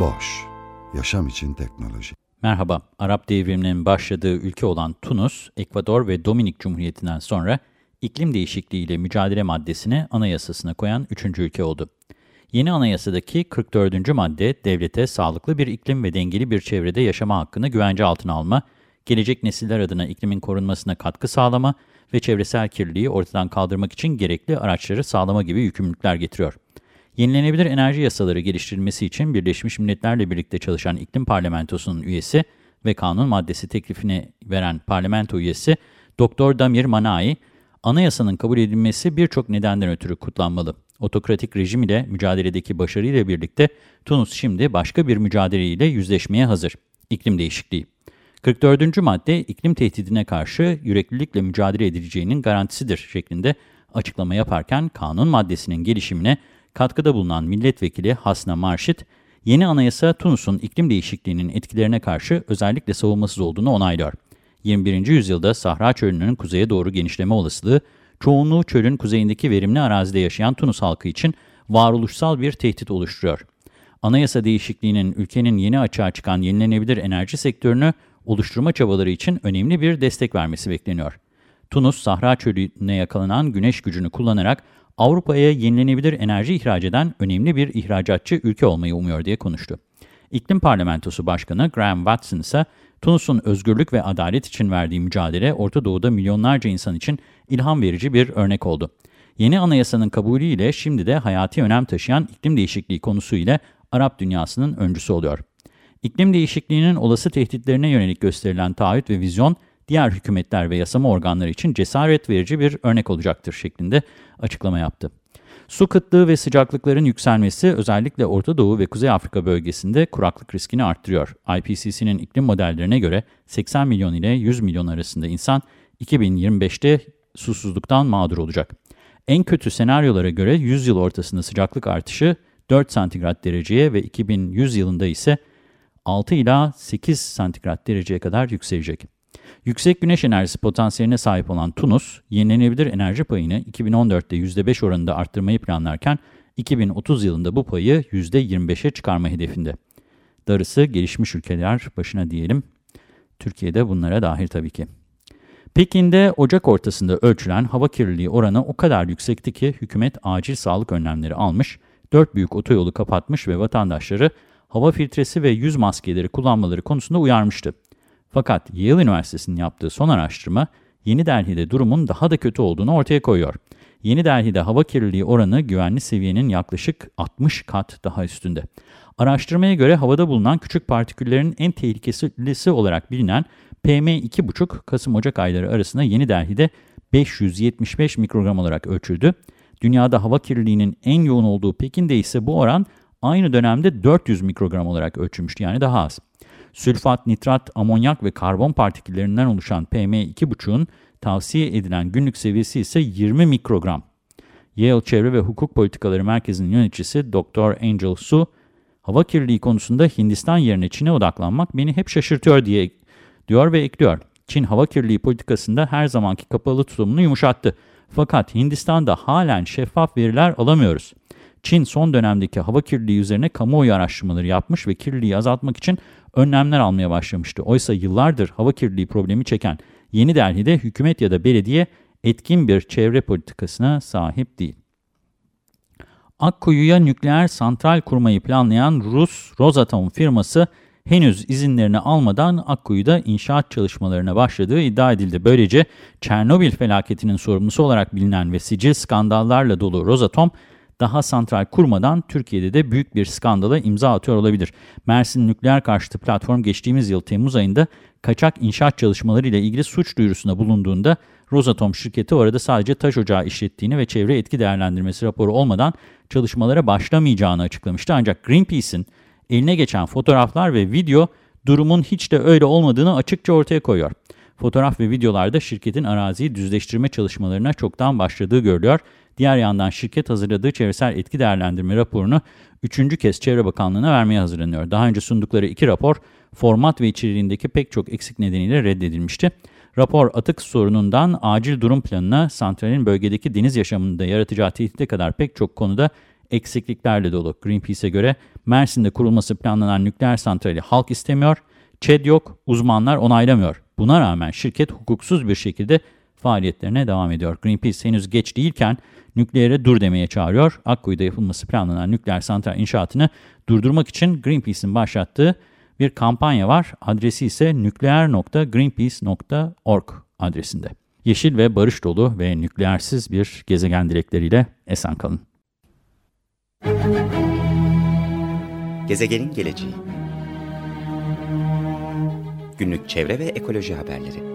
Boş, yaşam için teknoloji. Merhaba, Arap devriminin başladığı ülke olan Tunus, Ekvador ve Dominik Cumhuriyeti'nden sonra iklim değişikliğiyle mücadele maddesini anayasasına koyan üçüncü ülke oldu. Yeni anayasadaki 44. madde, devlete sağlıklı bir iklim ve dengeli bir çevrede yaşama hakkını güvence altına alma, gelecek nesiller adına iklimin korunmasına katkı sağlama ve çevresel kirliliği ortadan kaldırmak için gerekli araçları sağlama gibi yükümlülükler getiriyor. Yenilenebilir enerji yasaları geliştirilmesi için Birleşmiş Milletler'le birlikte çalışan İklim Parlamentosu'nun üyesi ve kanun maddesi teklifini veren parlamento üyesi Dr. Damir Manai, anayasanın kabul edilmesi birçok nedenden ötürü kutlanmalı. Otokratik rejim ile mücadeledeki başarıyla birlikte Tunus şimdi başka bir mücadeleyle yüzleşmeye hazır. İklim değişikliği. 44. madde iklim tehdidine karşı yüreklilikle mücadele edileceğinin garantisidir şeklinde açıklama yaparken kanun maddesinin gelişimine katkıda bulunan milletvekili Hasna Marşit, yeni anayasa Tunus'un iklim değişikliğinin etkilerine karşı özellikle savunmasız olduğunu onaylıyor. 21. yüzyılda Sahra Çölü'nün kuzeye doğru genişleme olasılığı, çoğunluğu çölün kuzeyindeki verimli arazide yaşayan Tunus halkı için varoluşsal bir tehdit oluşturuyor. Anayasa değişikliğinin ülkenin yeni açığa çıkan yenilenebilir enerji sektörünü oluşturma çabaları için önemli bir destek vermesi bekleniyor. Tunus, Sahra Çölü'ne yakalanan güneş gücünü kullanarak Avrupa'ya yenilenebilir enerji ihraç eden önemli bir ihracatçı ülke olmayı umuyor diye konuştu. İklim Parlamentosu Başkanı Graham Watson ise Tunus'un özgürlük ve adalet için verdiği mücadele Orta Doğu'da milyonlarca insan için ilham verici bir örnek oldu. Yeni anayasanın kabulüyle şimdi de hayati önem taşıyan iklim değişikliği konusu ile Arap dünyasının öncüsü oluyor. İklim değişikliğinin olası tehditlerine yönelik gösterilen taahhüt ve vizyon, diğer hükümetler ve yasama organları için cesaret verici bir örnek olacaktır şeklinde açıklama yaptı. Su kıtlığı ve sıcaklıkların yükselmesi özellikle Orta Doğu ve Kuzey Afrika bölgesinde kuraklık riskini arttırıyor. IPCC'nin iklim modellerine göre 80 milyon ile 100 milyon arasında insan 2025'te susuzluktan mağdur olacak. En kötü senaryolara göre 100 yıl ortasında sıcaklık artışı 4 santigrat dereceye ve 2100 yılında ise 6 ila 8 santigrat dereceye kadar yükselecek. Yüksek güneş enerjisi potansiyeline sahip olan Tunus, yenilenebilir enerji payını 2014'te %5 oranında arttırmayı planlarken 2030 yılında bu payı %25'e çıkarma hedefinde. Darısı gelişmiş ülkeler başına diyelim. Türkiye'de bunlara dahil tabii ki. Pekin'de Ocak ortasında ölçülen hava kirliliği oranı o kadar yüksekti ki hükümet acil sağlık önlemleri almış, dört büyük otoyolu kapatmış ve vatandaşları hava filtresi ve yüz maskeleri kullanmaları konusunda uyarmıştı. Fakat Yale Üniversitesi'nin yaptığı son araştırma, Yeni Delhi'de durumun daha da kötü olduğunu ortaya koyuyor. Yeni Delhi'de hava kirliliği oranı güvenli seviyenin yaklaşık 60 kat daha üstünde. Araştırmaya göre havada bulunan küçük partiküllerin en tehlikelisi olarak bilinen PM2,5 Kasım-Ocak ayları arasında Yeni Delhi'de 575 mikrogram olarak ölçüldü. Dünyada hava kirliliğinin en yoğun olduğu Pekin'de ise bu oran aynı dönemde 400 mikrogram olarak ölçülmüştü yani daha az. Sülfat, nitrat, amonyak ve karbon partiküllerinden oluşan PM2,5'un tavsiye edilen günlük seviyesi ise 20 mikrogram. Yale Çevre ve Hukuk Politikaları Merkezi'nin yöneticisi Dr. Angel Su, hava kirliliği konusunda Hindistan yerine Çin'e odaklanmak beni hep şaşırtıyor diye diyor ve ekliyor. Çin hava kirliliği politikasında her zamanki kapalı tutumunu yumuşattı. Fakat Hindistan'da halen şeffaf veriler alamıyoruz. Çin son dönemdeki hava kirliliği üzerine kamuoyu araştırmaları yapmış ve kirliliği azaltmak için önlemler almaya başlamıştı. Oysa yıllardır hava kirliliği problemi çeken Yeni Delhi'de hükümet ya da belediye etkin bir çevre politikasına sahip değil. Akkuyu'ya nükleer santral kurmayı planlayan Rus Rosatom firması henüz izinlerini almadan Akkuyu'da inşaat çalışmalarına başladığı iddia edildi. Böylece Çernobil felaketinin sorumlusu olarak bilinen ve sicil skandallarla dolu Rosatom, daha santral kurmadan Türkiye'de de büyük bir skandala imza atıyor olabilir. Mersin Nükleer Karşıtı Platform geçtiğimiz yıl Temmuz ayında kaçak inşaat çalışmaları ile ilgili suç duyurusunda bulunduğunda Rosatom şirketi orada sadece taş ocağı işlettiğini ve çevre etki değerlendirmesi raporu olmadan çalışmalara başlamayacağını açıklamıştı. Ancak Greenpeace'in eline geçen fotoğraflar ve video durumun hiç de öyle olmadığını açıkça ortaya koyuyor. Fotoğraf ve videolarda şirketin araziyi düzleştirme çalışmalarına çoktan başladığı görülüyor. Diğer yandan şirket hazırladığı çevresel etki değerlendirme raporunu üçüncü kez Çevre Bakanlığı'na vermeye hazırlanıyor. Daha önce sundukları iki rapor format ve içeriğindeki pek çok eksik nedeniyle reddedilmişti. Rapor atık sorunundan acil durum planına, santralin bölgedeki deniz yaşamında yaratacağı tehdide kadar pek çok konuda eksikliklerle dolu. Greenpeace'e göre Mersin'de kurulması planlanan nükleer santrali halk istemiyor, ÇED yok, uzmanlar onaylamıyor. Buna rağmen şirket hukuksuz bir şekilde faaliyetlerine devam ediyor. Greenpeace henüz geç değilken nükleere dur demeye çağırıyor. Akkuyu'da yapılması planlanan nükleer santral inşaatını durdurmak için Greenpeace'in başlattığı bir kampanya var. Adresi ise nükleer.greenpeace.org adresinde. Yeşil ve barış dolu ve nükleersiz bir gezegen dilekleriyle esen kalın. Gezegenin geleceği Günlük çevre ve ekoloji haberleri